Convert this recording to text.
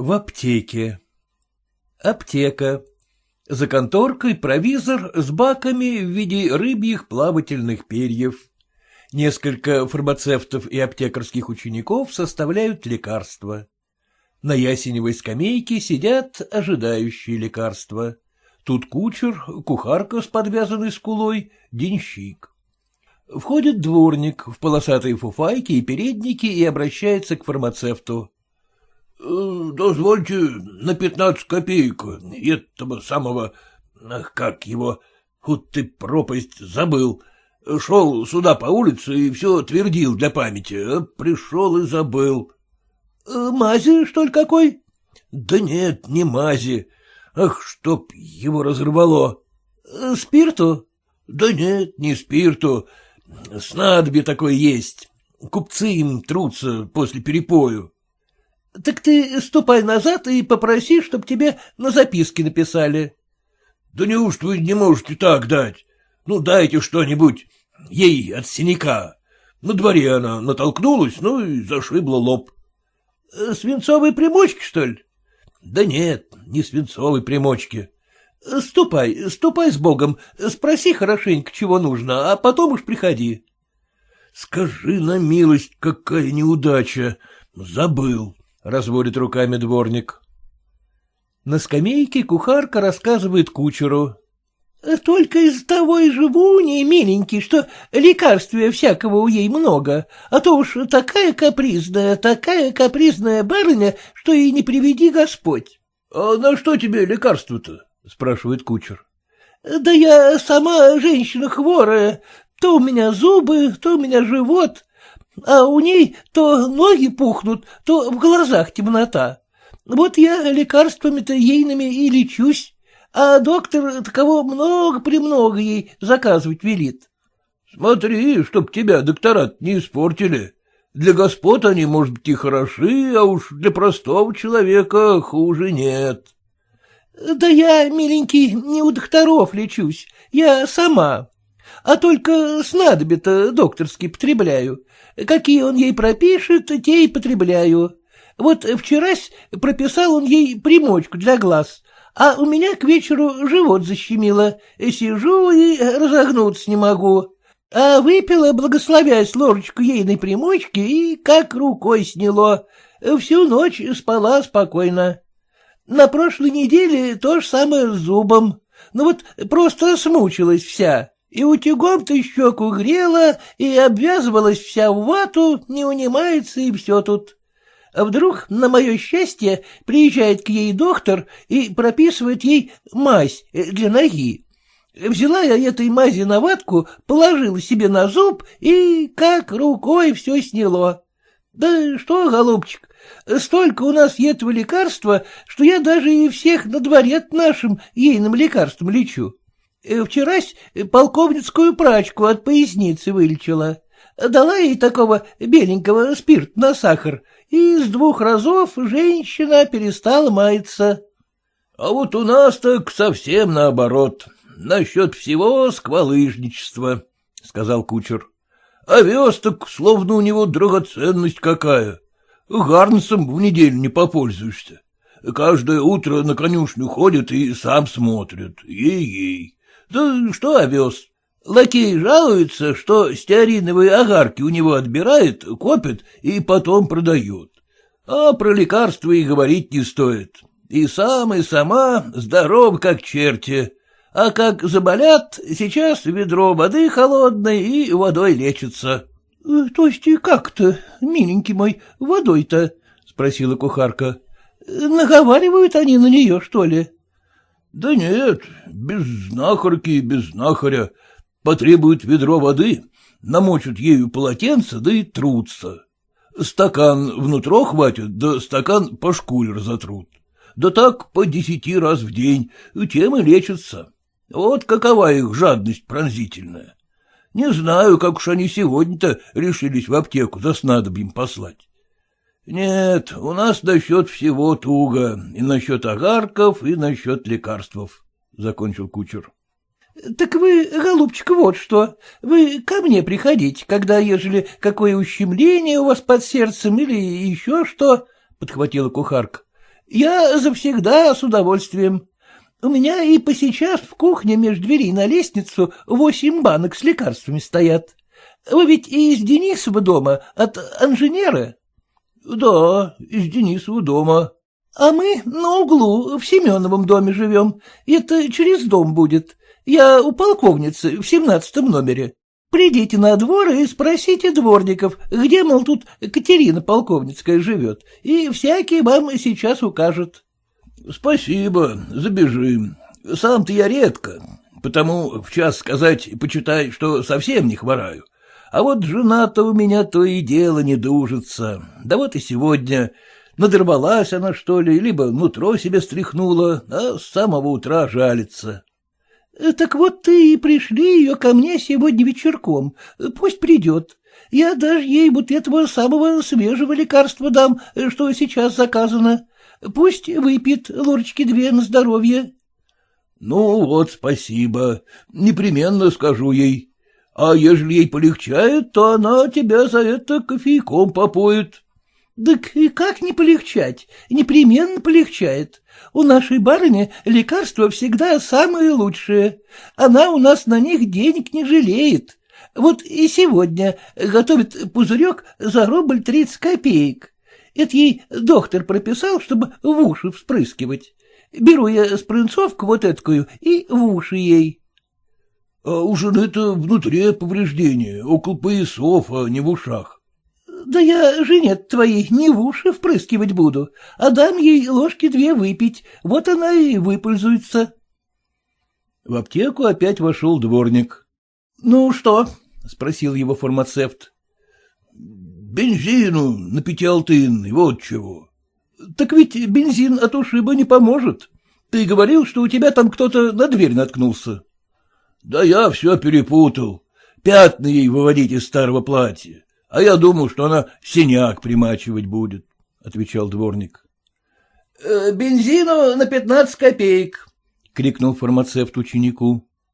В аптеке. Аптека. За конторкой провизор с баками в виде рыбьих плавательных перьев. Несколько фармацевтов и аптекарских учеников составляют лекарства. На ясеневой скамейке сидят ожидающие лекарства. Тут кучер, кухарка с подвязанной скулой, денщик. Входит дворник в полосатой фуфайке и переднике и обращается к фармацевту. «Э, — Дозвольте на пятнадцать копеек этого самого, как его, вот ты пропасть забыл. Шел сюда по улице и все твердил для памяти, а пришел и забыл. «Э, — Мази, что ли, какой? — Да нет, не мази. Ах, чтоб его разорвало. «Э, — Спирту? — Да нет, не спирту. Снадобье такое есть. Купцы им трутся после перепою. — Так ты ступай назад и попроси, чтоб тебе на записке написали. — Да неужто вы не можете так дать? Ну, дайте что-нибудь. Ей от синяка. На дворе она натолкнулась, ну и зашибла лоб. — Свинцовые примочки, что ли? — Да нет, не свинцовой примочки. — Ступай, ступай с Богом, спроси хорошенько, чего нужно, а потом уж приходи. — Скажи на милость, какая неудача. Забыл, — разводит руками дворник. На скамейке кухарка рассказывает кучеру. — Только из того и живу, не миленький, что лекарствия всякого у ей много, а то уж такая капризная, такая капризная барыня, что и не приведи Господь. — А на что тебе лекарство-то? — спрашивает кучер. — Да я сама женщина хворая, то у меня зубы, то у меня живот, а у ней то ноги пухнут, то в глазах темнота. Вот я лекарствами-то ейными и лечусь а доктор таково много-премного ей заказывать велит. — Смотри, чтоб тебя доктора не испортили. Для господ они, может быть, и хороши, а уж для простого человека хуже нет. — Да я, миленький, не у докторов лечусь, я сама. А только снадобья-то докторские потребляю. Какие он ей пропишет, те и потребляю. Вот вчерась прописал он ей примочку для глаз, а у меня к вечеру живот защемило, сижу и разогнуться не могу. А выпила, благословясь ложечку ейной примочки, и как рукой сняло. Всю ночь спала спокойно. На прошлой неделе то же самое с зубом. Ну вот просто смучилась вся. И утюгом-то щеку грела, и обвязывалась вся в вату, не унимается, и все тут. А вдруг, на мое счастье, приезжает к ей доктор и прописывает ей мазь э, для ноги. Взяла я этой мази на ватку, положила себе на зуб и как рукой все сняло. Да что, голубчик, столько у нас этого лекарства, что я даже и всех на дворе нашим ейным лекарством лечу. Э, вчерась полковницкую прачку от поясницы вылечила. Дала ей такого беленького спирт на сахар, и с двух разов женщина перестала маяться. — А вот у нас так совсем наоборот, насчет всего сквалыжничества, — сказал кучер. — Овес так словно у него драгоценность какая. Гарнсом в неделю не попользуешься. Каждое утро на конюшню ходит и сам смотрит. Ей-ей. Да что овес? Лакей жалуется, что стеариновые огарки у него отбирает, копит и потом продает. А про лекарства и говорить не стоит. И сам, и сама здоров, как черти. А как заболят, сейчас ведро воды холодной и водой лечится. Э, — То есть как-то, миленький мой, водой-то? — спросила кухарка. — Наговаривают они на нее, что ли? — Да нет, без знахарки, без знахаря потребуют ведро воды, намочат ею полотенце, да и трутся. Стакан внутрь хватит, да стакан по шкуре разотрут. Да так по десяти раз в день, тем и лечатся. Вот какова их жадность пронзительная. Не знаю, как уж они сегодня-то решились в аптеку за снадобьем послать. Нет, у нас насчет всего туго, и насчет огарков, и насчет лекарств, — закончил кучер. — Так вы, голубчик, вот что, вы ко мне приходите, когда, ежели какое ущемление у вас под сердцем или еще что, — подхватила кухарка. — Я завсегда с удовольствием. У меня и посейчас в кухне между дверей на лестницу восемь банок с лекарствами стоят. Вы ведь и из Денисова дома, от инженера? — Да, из Денисова дома. — А мы на углу в Семеновом доме живем. Это через дом будет. Я у полковницы в семнадцатом номере. Придите на двор и спросите дворников, где, мол, тут Катерина Полковницкая живет, и всякий вам сейчас укажет. — Спасибо, забежим. Сам-то я редко, потому в час сказать, почитай, что совсем не хвораю. А вот жена-то у меня то и дело не дужится. Да вот и сегодня надорвалась она, что ли, либо нутро себе стряхнула, а с самого утра жалится. — Так вот ты и пришли ее ко мне сегодня вечерком. Пусть придет. Я даже ей вот этого самого свежего лекарства дам, что сейчас заказано. Пусть выпьет ложечки две на здоровье. — Ну вот, спасибо. Непременно скажу ей. А ежели ей полегчает, то она тебя за это кофейком попоет. — Так и как не полегчать? Непременно полегчает. У нашей барыни лекарства всегда самые лучшие. Она у нас на них денег не жалеет. Вот и сегодня готовит пузырек за рубль тридцать копеек. Это ей доктор прописал, чтобы в уши вспрыскивать. Беру я спринцовку вот эткую и в уши ей. — А у жены-то внутри повреждения, около поясов, а не в ушах. — Да я жене твоей не в уши впрыскивать буду, а дам ей ложки две выпить, вот она и выпользуется. В аптеку опять вошел дворник. — Ну что? — спросил его фармацевт. Бензину на пятиалтын, вот чего. — Так ведь бензин от ушиба не поможет. Ты говорил, что у тебя там кто-то на дверь наткнулся. — Да я все перепутал. Пятна ей выводить из старого платья. А я думал, что она синяк примачивать будет, — отвечал дворник. «Э, — Бензину на пятнадцать копеек, — крикнул фармацевт ученику.